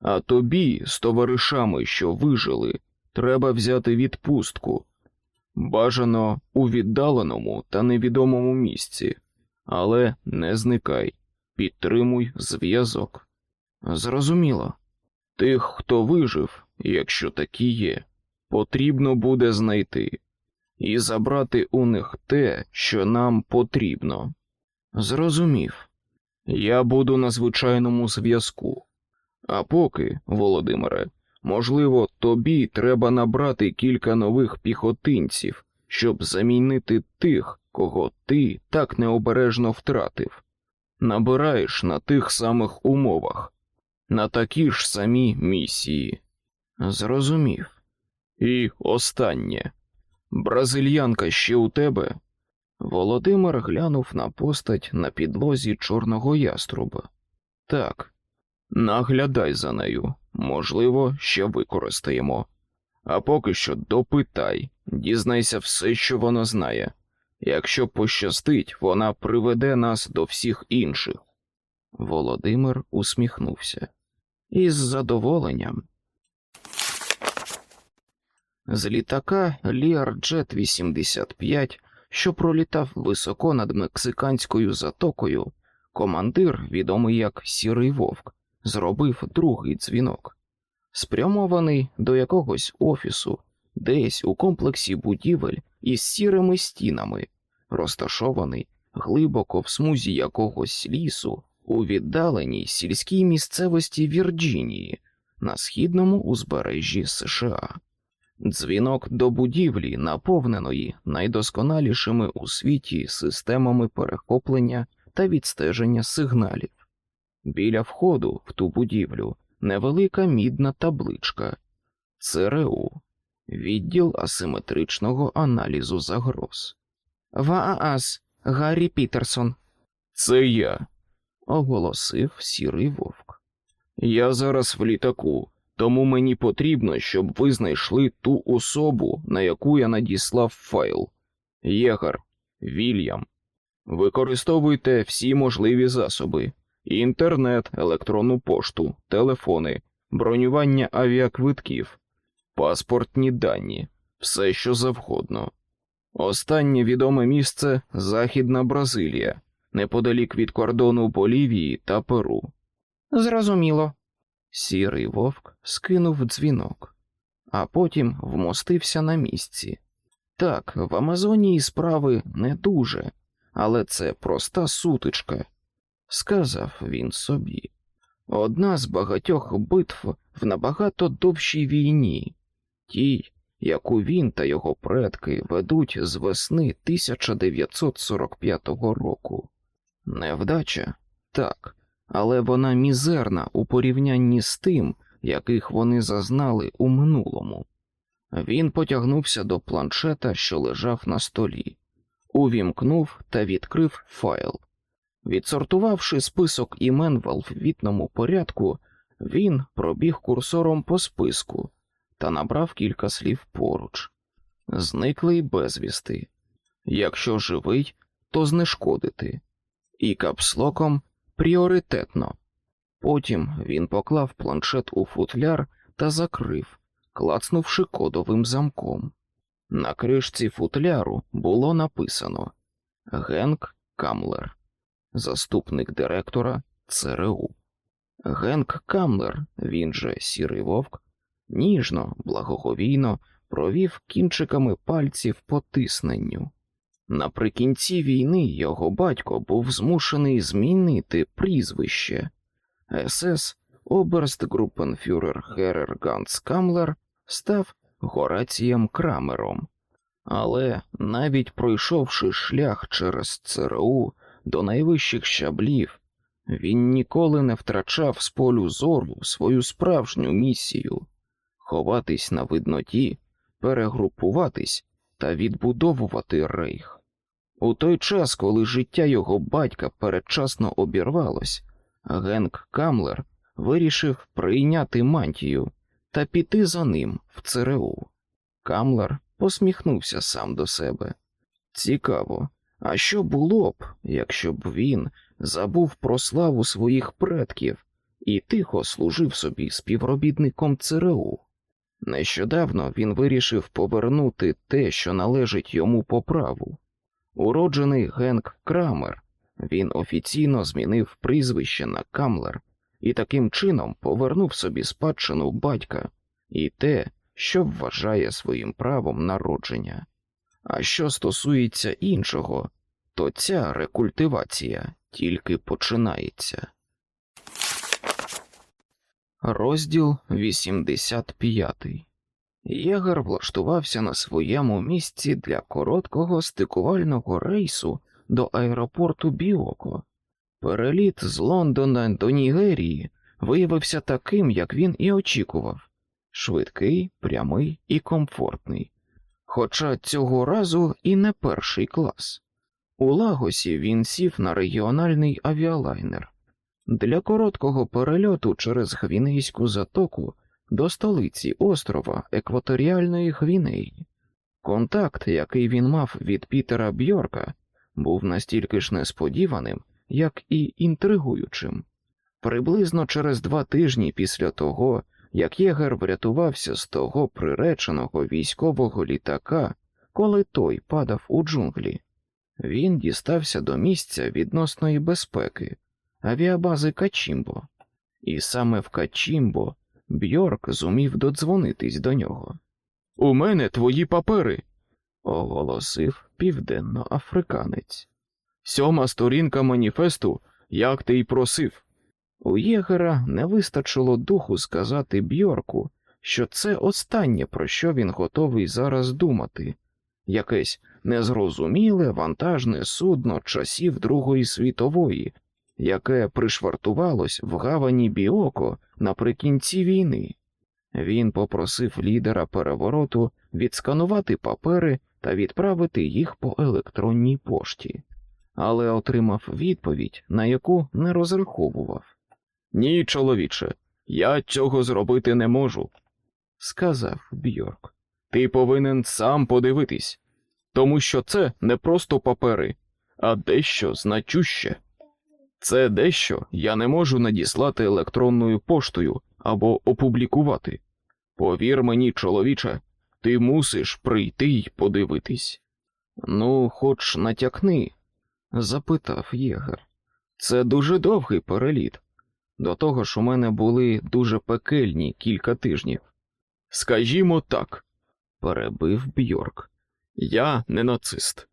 А тобі з товаришами, що вижили, треба взяти відпустку. Бажано у віддаленому та невідомому місці, але не зникай, підтримуй зв'язок. Зрозуміло, тих, хто вижив, якщо такі є, потрібно буде знайти і забрати у них те, що нам потрібно. Зрозумів, я буду на звичайному зв'язку. А поки, Володимире, можливо, тобі треба набрати кілька нових піхотинців, щоб замінити тих, кого ти так необережно втратив. Набираєш на тих самих умовах, на такі ж самі місії. Зрозумів. І останнє. Бразильянка ще у тебе. Володимир глянув на постать на підлозі чорного яструба. Так, наглядай за нею, можливо, ще використаємо. А поки що допитай, дізнайся все, що вона знає. Якщо пощастить, вона приведе нас до всіх інших. Володимир усміхнувся. Із задоволенням. З літака Learjet 85, що пролітав високо над мексиканською затокою, командир, відомий як Сірий Вовк, зробив другий дзвінок, спрямований до якогось офісу, десь у комплексі будівель із сірими стінами, розташований глибоко в смузі якогось лісу у віддаленій сільській місцевості Вірджинії на східному узбережжі США. Дзвінок до будівлі, наповненої найдосконалішими у світі системами перехоплення та відстеження сигналів. Біля входу в ту будівлю невелика мідна табличка ЦРУ, відділ асиметричного аналізу загроз. Ваас Гаррі Пітерсон. Це я, оголосив сірий вовк. Я зараз в літаку, тому мені потрібно, щоб ви знайшли ту особу, на яку я надіслав файл. Єгар, Вільям. Використовуйте всі можливі засоби: інтернет, електронну пошту, телефони, бронювання авіаквитків, паспортні дані, все що завгодно. Останнє відоме місце Західна Бразилія, неподалік від кордону Болівії та Перу. Зрозуміло. Сірий вовк скинув дзвінок, а потім вмостився на місці. Так, в Амазонії справи не дуже, але це проста сутичка, сказав він собі. Одна з багатьох битв в набагато довшій війні, тій, яку він та його предки ведуть з весни 1945 року. Невдача так, але вона мізерна у порівнянні з тим, яких вони зазнали у минулому. Він потягнувся до планшета, що лежав на столі, увімкнув та відкрив файл. Відсортувавши список імен в алфавітному порядку, він пробіг курсором по списку та набрав кілька слів поруч. Зниклий безвісти. Якщо живий, то знешкодити, і капслоком пріоритетно. Потім він поклав планшет у футляр та закрив, клацнувши кодовим замком. На кришці футляру було написано Генк Камлер, заступник директора ЦРУ. Генк Камлер, він же сірий вовк, ніжно, благоговійно провів кінчиками пальців по тисненню. Наприкінці війни його батько був змушений змінити прізвище. СС Оберстгруппенфюрер Герер Ганс Камлер став Горацієм Крамером, але навіть пройшовши шлях через ЦРУ до найвищих щаблів, він ніколи не втрачав з полю зору свою справжню місію ховатись на видноті, перегрупуватись та відбудовувати рейх. У той час, коли життя його батька передчасно обірвалось, Генк Камлер вирішив прийняти мантію та піти за ним в ЦРУ. Камлер посміхнувся сам до себе. Цікаво, а що було б, якщо б він забув про славу своїх предків і тихо служив собі співробітником ЦРУ? Нещодавно він вирішив повернути те, що належить йому по праву. Уроджений Генк Крамер, він офіційно змінив прізвище на Камлер і таким чином повернув собі спадщину батька і те, що вважає своїм правом народження. А що стосується іншого, то ця рекультивація тільки починається. Розділ 85 Єгер влаштувався на своєму місці для короткого стикувального рейсу до аеропорту Біоко. Переліт з Лондона до Нігерії виявився таким, як він і очікував швидкий, прямий і комфортний. Хоча цього разу і не перший клас. У Лагосі він сів на регіональний авіалайнер. Для короткого перельоту через Гвінейську затоку до столиці острова Екваторіальної Гвінеї. Контакт, який він мав від Пітера Бьорка, був настільки ж несподіваним, як і інтригуючим. Приблизно через два тижні після того, як Єгер врятувався з того приреченого військового літака, коли той падав у джунглі, він дістався до місця відносної безпеки, авіабази Качімбо, і саме в Качімбо Бьорк зумів додзвонитись до нього. У мене твої папери, оголосив південноафриканець. Сьома сторінка маніфесту, як ти й просив. У Єгера не вистачило духу сказати Бьорку, що це останнє, про що він готовий зараз думати, якесь незрозуміле вантажне судно часів Другої світової, яке пришвартувалось в гавані Біоко наприкінці війни. Він попросив лідера перевороту відсканувати папери та відправити їх по електронній пошті, але отримав відповідь, на яку не розраховував. Ні, чоловіче, я цього зробити не можу, сказав Бьорк. Ти повинен сам подивитись, тому що це не просто папери, а дещо значуще. Це дещо я не можу надіслати електронною поштою або опублікувати. Повір мені, чоловіче, ти мусиш прийти й подивитись. Ну, хоч натякни, запитав Єгер. Це дуже довгий переліт. До того ж, у мене були дуже пекельні кілька тижнів. Скажімо так, перебив Бьорк. Я не нацист.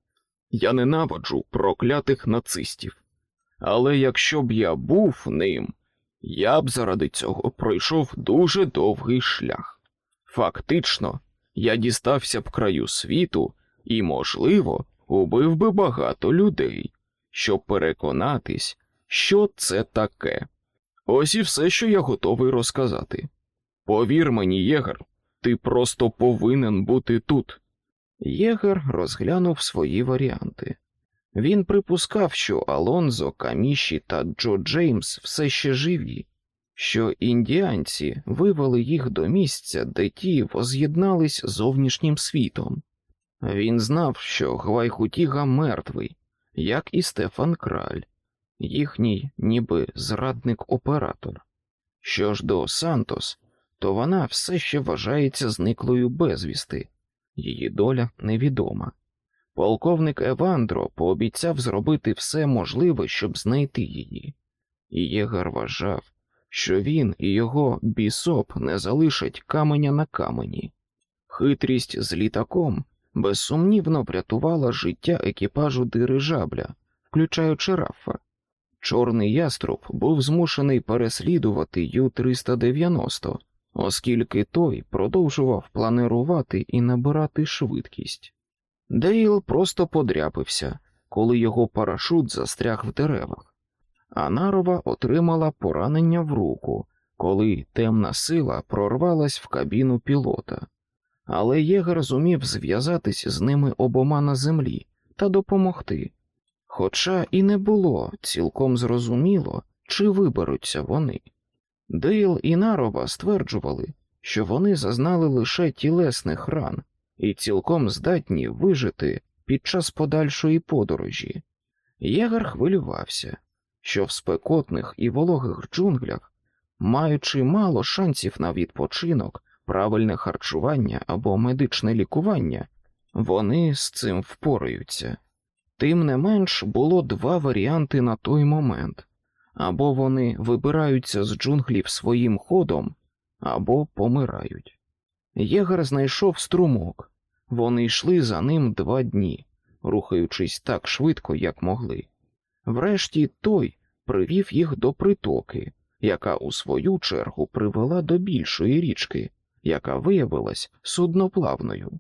Я ненавиджу проклятих нацистів. Але якщо б я був ним, я б заради цього пройшов дуже довгий шлях. Фактично, я дістався б краю світу і, можливо, убив би багато людей, щоб переконатись, що це таке. Ось і все, що я готовий розказати. Повір мені, Єгер, ти просто повинен бути тут. Єгер розглянув свої варіанти. Він припускав, що Алонзо, Каміші та Джо Джеймс все ще живі, що індіанці вивели їх до місця, де ті воз'єднались зовнішнім світом. Він знав, що Гвайхутіга мертвий, як і Стефан Краль, їхній ніби зрадник-оператор. Що ж до Сантос, то вона все ще вважається зниклою безвісти, її доля невідома. Полковник Евандро пообіцяв зробити все можливе, щоб знайти її, і Єгар вважав, що він і його бісоп не залишать каменя на камені. Хитрість з літаком безсумнівно врятувала життя екіпажу дирижабля, включаючи Рафа. Чорний яструб був змушений переслідувати Ю-390, оскільки той продовжував планирувати і набирати швидкість. Дейл просто подряпився, коли його парашут застряг в деревах, а Нарова отримала поранення в руку, коли темна сила прорвалась в кабіну пілота. Але Єгер зумів зв'язатись з ними обома на землі та допомогти. Хоча і не було цілком зрозуміло, чи виберуться вони. Дейл і Нарова стверджували, що вони зазнали лише тілесних ран і цілком здатні вижити під час подальшої подорожі. Єгер хвилювався, що в спекотних і вологих джунглях, маючи мало шансів на відпочинок, правильне харчування або медичне лікування, вони з цим впораються. Тим не менш було два варіанти на той момент або вони вибираються з джунглів своїм ходом, або помирають. Єгер знайшов струмок, вони йшли за ним два дні, рухаючись так швидко, як могли. Врешті той привів їх до притоки, яка у свою чергу привела до більшої річки, яка виявилась судноплавною.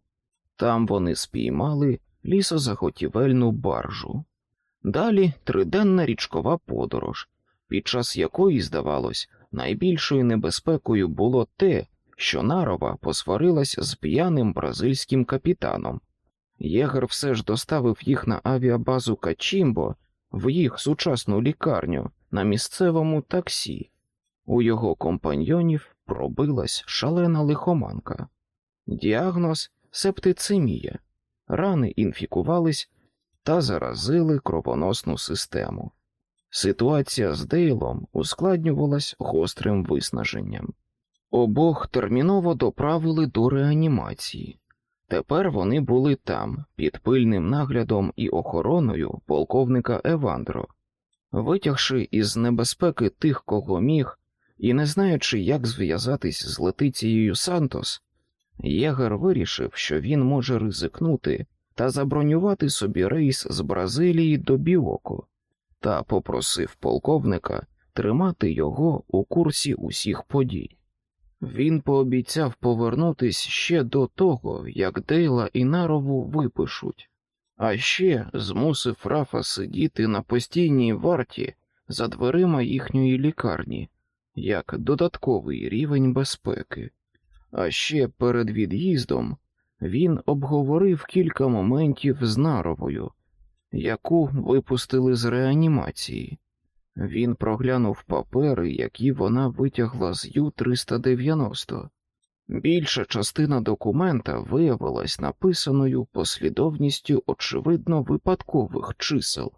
Там вони спіймали лісозаготівельну баржу. Далі триденна річкова подорож, під час якої, здавалось, найбільшою небезпекою було те, що Нарова посварилась з п'яним бразильським капітаном. Єгер все ж доставив їх на авіабазу Качімбо в їх сучасну лікарню на місцевому таксі. У його компаньйонів пробилась шалена лихоманка. Діагноз септицемія, рани інфікувались та заразили кровоносну систему. Ситуація з Дейлом ускладнювалась гострим виснаженням. Обох терміново доправили до реанімації. Тепер вони були там, під пильним наглядом і охороною полковника Евандро. Витягши із небезпеки тих, кого міг, і не знаючи, як зв'язатись з Летицією Сантос, Єгер вирішив, що він може ризикнути та забронювати собі рейс з Бразилії до Біоко, та попросив полковника тримати його у курсі усіх подій. Він пообіцяв повернутись ще до того, як Дейла і Нарову випишуть, а ще змусив Рафа сидіти на постійній варті за дверима їхньої лікарні як додатковий рівень безпеки. А ще перед від'їздом він обговорив кілька моментів з Наровою, яку випустили з реанімації. Він проглянув папери, які вона витягла з Ю-390. Більша частина документа виявилась написаною послідовністю очевидно випадкових чисел,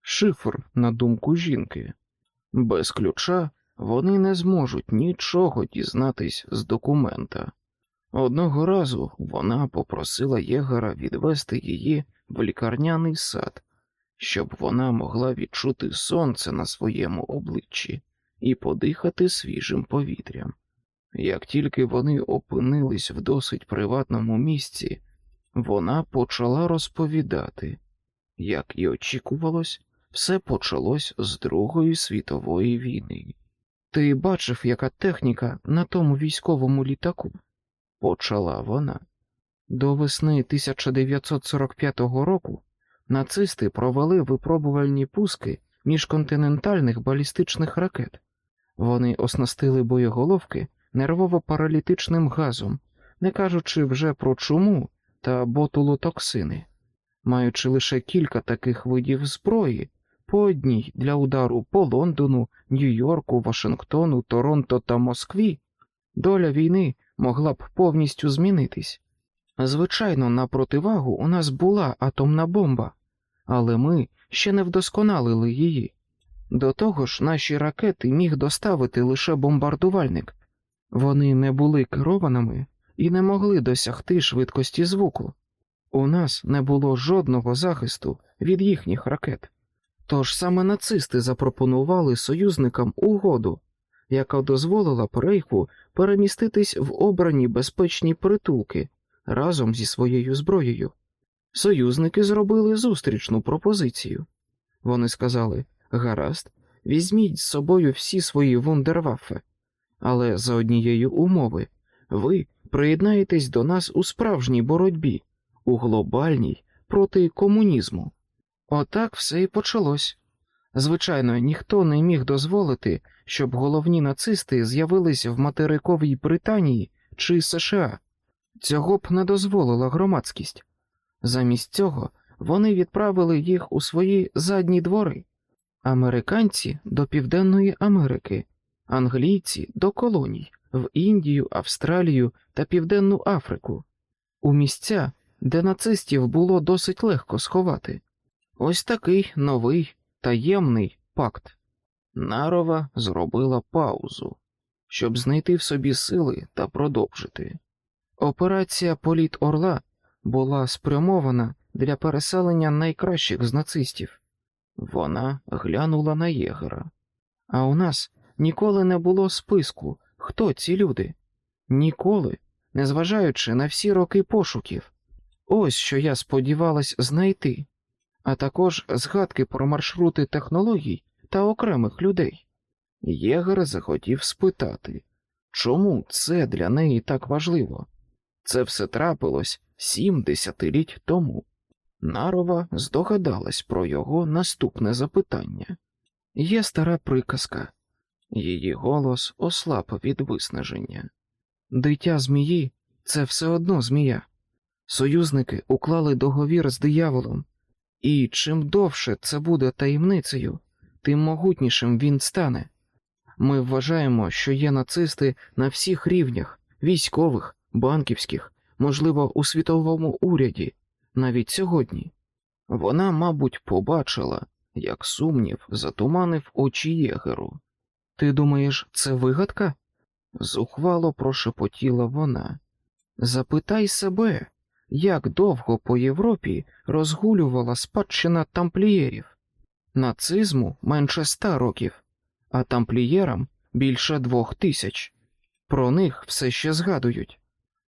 шифр, на думку жінки. Без ключа вони не зможуть нічого дізнатись з документа. Одного разу вона попросила Єгора відвести її в лікарняний сад, щоб вона могла відчути сонце на своєму обличчі і подихати свіжим повітрям. Як тільки вони опинились в досить приватному місці, вона почала розповідати, як і очікувалось, все почалось з Другої світової війни. Ти бачив, яка техніка на тому військовому літаку? почала вона. До весни 1945 року нацисти провели випробувальні пуски міжконтинентальних балістичних ракет. Вони оснастили боєголовки нервово-паралітичним газом, не кажучи вже про чуму та ботулотоксини. Маючи лише кілька таких видів зброї, по одній для удару по Лондону, Нью-Йорку, Вашингтону, Торонто та Москві, доля війни могла б повністю змінитись. Звичайно, на противагу у нас була атомна бомба, але ми ще не вдосконалили її. До того ж, наші ракети міг доставити лише бомбардувальник, вони не були керованими і не могли досягти швидкості звуку. У нас не було жодного захисту від їхніх ракет. Тож саме нацисти запропонували союзникам угоду, яка дозволила Рейху переміститись в обрані безпечні притулки разом зі своєю зброєю. Союзники зробили зустрічну пропозицію. Вони сказали: гаразд, візьміть з собою всі свої вундерваффе, але за однією умови ви приєднаєтесь до нас у справжній боротьбі, у глобальній проти комунізму. Отак все і почалось. Звичайно, ніхто не міг дозволити, щоб головні нацисти з'явились в материковій Британії чи США. Цього б не дозволила громадськість. Замість цього вони відправили їх у свої задні двори, американці до Південної Америки, англійці до колоній в Індію, Австралію та Південну Африку, у місця, де нацистів було досить легко сховати. Ось такий новий таємний пакт. Нарова зробила паузу, щоб знайти в собі сили та продовжити. Операція Політ Орла була спрямована для переселення найкращих з нацистів. Вона глянула на єгера. А у нас ніколи не було списку, хто ці люди. Ніколи, незважаючи на всі роки пошуків. Ось що я сподівалась знайти а також згадки про маршрути технологій та окремих людей. Єгер захотів спитати, чому це для неї так важливо? Це все трапилось сім десятиліть тому. Нарова здогадалась про його наступне запитання. Є стара приказка, її голос ослаб від виснаження. Дитя змії це все одно змія. Союзники уклали договір з дияволом, і чим довше це буде таємницею, тим могутнішим він стане. Ми вважаємо, що є нацисти на всіх рівнях військових, банківських, можливо, у світовому уряді, навіть сьогодні. Вона, мабуть, побачила, як сумнів затуманив очі єгеру. Ти думаєш, це вигадка? зухвало прошепотіла вона. Запитай себе, як довго по Європі розгулювала спадщина тамплієрів. Нацизму менше ста років, а тамплієрам більше двох тисяч. Про них все ще згадують.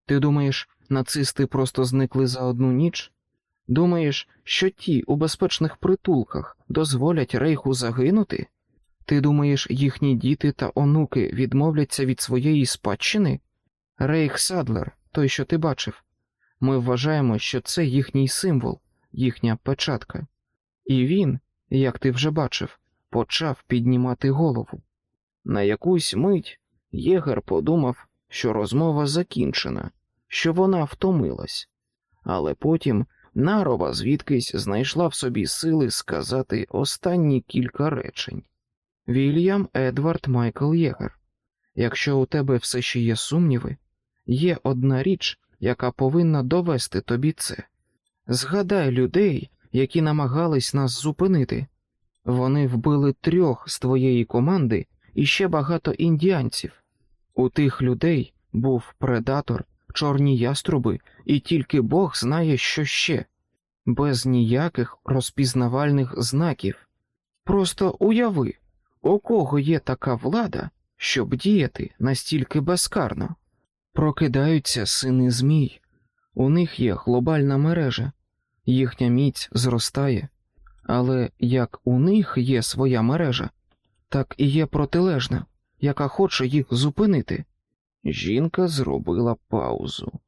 Ти думаєш, нацисти просто зникли за одну ніч? Думаєш, що ті у безпечних притулках дозволять рейху загинути? Ти думаєш, їхні діти та онуки відмовляться від своєї спадщини? Рейх Садлер, той, що ти бачив, ми вважаємо, що це їхній символ, їхня печатка. І він, як ти вже бачив, почав піднімати голову. На якусь мить Єгер подумав, що розмова закінчена, що вона втомилась, але потім Нарова звідкись знайшла в собі сили сказати останні кілька речень. Вільям Едвард Майкл Єгер, якщо у тебе все ще є сумніви, є одна річ, яка повинна довести тобі це. Згадай людей, які намагались нас зупинити. Вони вбили трьох з твоєї команди і ще багато індіанців. У тих людей був предатор, чорні яструби, і тільки Бог знає, що ще, без ніяких розпізнавальних знаків. Просто уяви, у кого є така влада, щоб діяти настільки безкарно. Прокидаються сини Змій, у них є глобальна мережа, їхня міць зростає, але як у них є своя мережа, так і є протилежна, яка хоче їх зупинити. Жінка зробила паузу,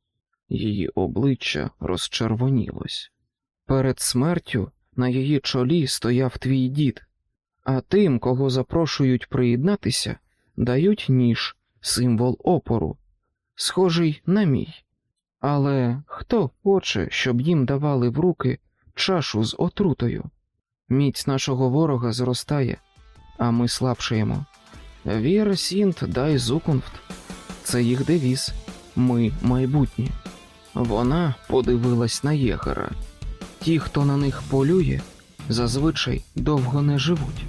її обличчя розчервонілось. Перед смертю на її чолі стояв твій дід, а тим, кого запрошують приєднатися, дають ніж, символ опору, схожий на мій. Але хто хоче, щоб їм давали в руки чашу з отрутою? Міць нашого ворога зростає, а ми слабшаємо. Wir sind die Zukunft. Це їх девіз. Ми майбутнє. Вона подивилась на єгера. Ті, хто на них полює, зазвичай довго не живуть.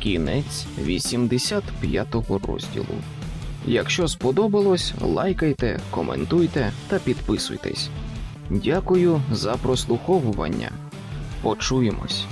Кінець 85-го розділу. Якщо сподобалось, лайкайте, коментуйте та підписуйтесь. Дякую за прослуховування. Почуємось.